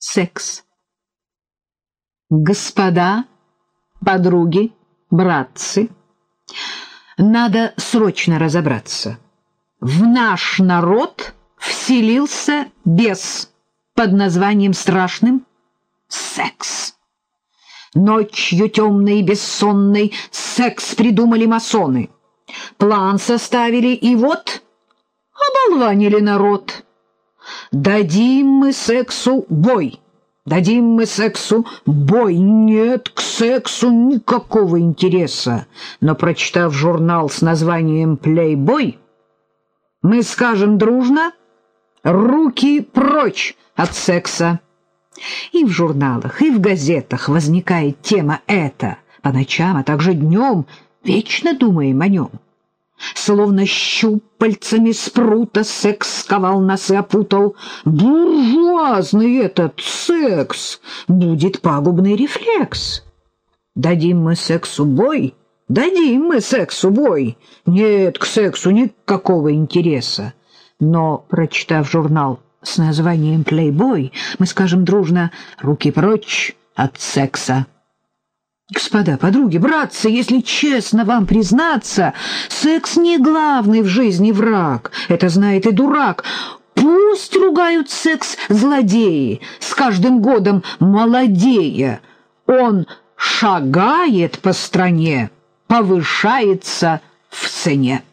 секс. Господа, подруги, братцы, надо срочно разобраться. В наш народ вселился бес под названием страшным секс. Ночью темной и бессонной секс придумали масоны. План составили, и вот оболванили народ. Дадим мы сексу бой. Дадим мы сексу бой. Нет к сексу никакого интереса. Но, прочитав журнал с названием «Плейбой», мы скажем дружно «Руки прочь от секса». И в журналах, и в газетах возникает тема эта. По ночам, а также днем вечно думаем о нем. Словно щупальцами спрута секс сковал нас и опутал. Буржуазный этот секс будет пагубный рефлекс. Дадим мы сексу бой, дадим мы сексу бой. Нет к сексу никакого интереса. Но, прочитав журнал с названием «Плейбой», мы скажем дружно «Руки прочь от секса». Господа, подруги, братцы, если честно вам признаться, секс не главный в жизни враг. Это знает и дурак. Пусть ругают секс злодеи, с каждым годом молодея. Он шагает по стране, повышается в цене.